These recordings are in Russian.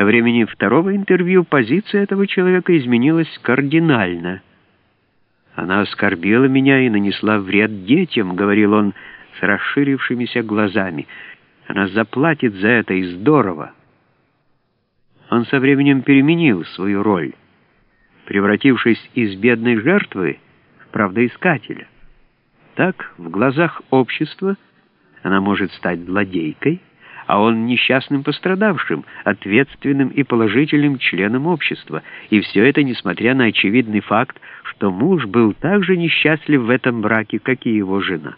Ко времени второго интервью позиция этого человека изменилась кардинально. «Она оскорбила меня и нанесла вред детям», — говорил он с расширившимися глазами. «Она заплатит за это и здорово». Он со временем переменил свою роль, превратившись из бедной жертвы в правдоискателя. Так, в глазах общества она может стать злодейкой, а он несчастным пострадавшим, ответственным и положительным членом общества. И все это несмотря на очевидный факт, что муж был так же несчастлив в этом браке, как и его жена.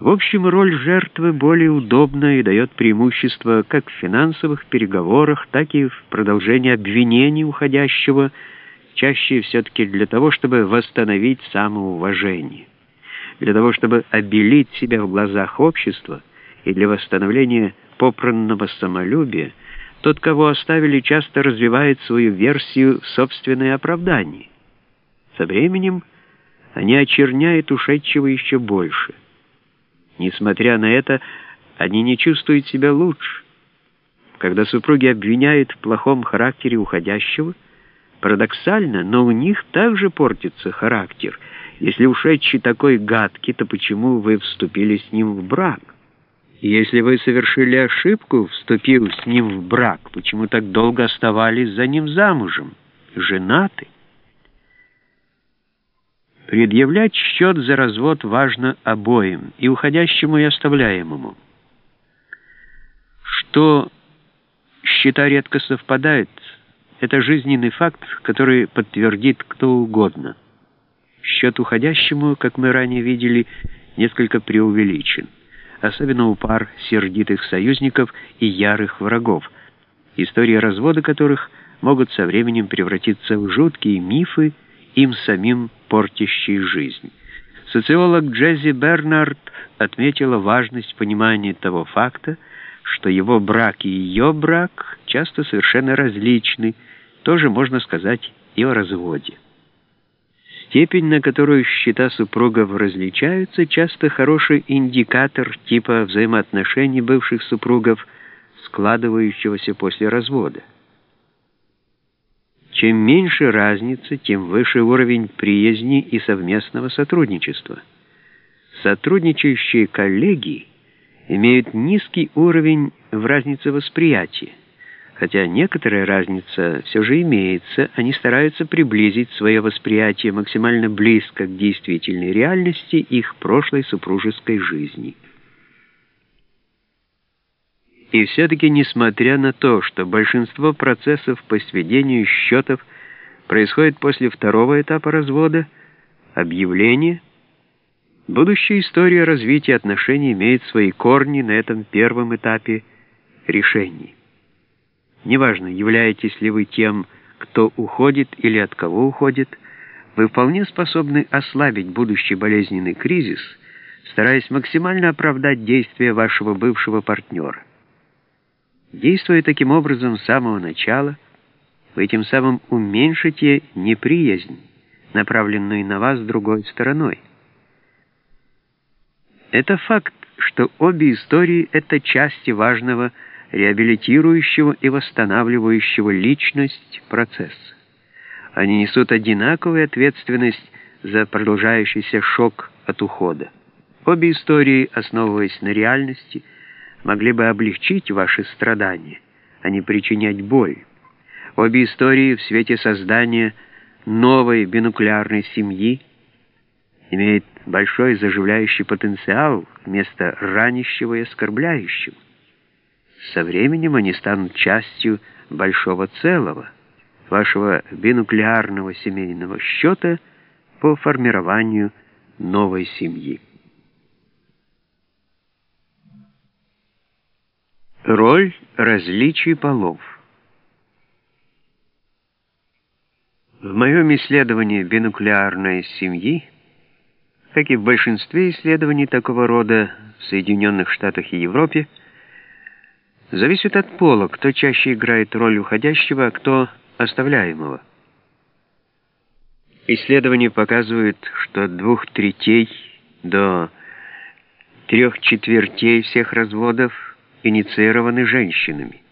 В общем, роль жертвы более удобна и дает преимущество как в финансовых переговорах, так и в продолжении обвинений уходящего, чаще все-таки для того, чтобы восстановить самоуважение для того, чтобы обелить себя в глазах общества и для восстановления попранного самолюбия, тот, кого оставили, часто развивает свою версию собственной оправданий. Со временем они очерняют ушедшего еще больше. Несмотря на это, они не чувствуют себя лучше. Когда супруги обвиняют в плохом характере уходящего, парадоксально, но у них также портится характер – если ушедший такой гадкий, то почему вы вступили с ним в брак? Если вы совершили ошибку, вступив с ним в брак, почему так долго оставались за ним замужем, женаты? Предъявлять счет за развод важно обоим, и уходящему, и оставляемому. Что счета редко совпадают, это жизненный факт, который подтвердит кто угодно. Счет уходящему, как мы ранее видели, несколько преувеличен, особенно у пар сердитых союзников и ярых врагов, истории развода которых могут со временем превратиться в жуткие мифы, им самим портящие жизнь. Социолог Джези Бернард отметила важность понимания того факта, что его брак и ее брак часто совершенно различны, тоже можно сказать и о разводе. Степень, на которую счета супругов различаются, часто хороший индикатор типа взаимоотношений бывших супругов, складывающегося после развода. Чем меньше разница, тем выше уровень приязни и совместного сотрудничества. Сотрудничающие коллеги имеют низкий уровень в разнице восприятия. Хотя некоторая разница все же имеется, они стараются приблизить свое восприятие максимально близко к действительной реальности их прошлой супружеской жизни. И все-таки, несмотря на то, что большинство процессов по сведению счетов происходит после второго этапа развода, объявления, будущая история развития отношений имеет свои корни на этом первом этапе решений. Неважно, являетесь ли вы тем, кто уходит или от кого уходит, вы вполне способны ослабить будущий болезненный кризис, стараясь максимально оправдать действия вашего бывшего партнера. Действуя таким образом с самого начала, вы тем самым уменьшите неприязнь, направленную на вас другой стороной. Это факт, что обе истории — это части важного реабилитирующего и восстанавливающего личность процесса. Они несут одинаковую ответственность за продолжающийся шок от ухода. Обе истории, основываясь на реальности, могли бы облегчить ваши страдания, а не причинять боль. Обе истории в свете создания новой бинуклеарной семьи имеют большой заживляющий потенциал вместо ранящего и оскорбляющего. Со временем они станут частью большого целого, вашего бинуклеарного семейного счета по формированию новой семьи. Роль различий полов. В моем исследовании бинуклеарной семьи, как и в большинстве исследований такого рода в Соединенных Штатах и Европе, зависит от пола, кто чаще играет роль уходящего, а кто оставляемого. Исследования показывают, что от двух третей до трех четвертей всех разводов инициированы женщинами.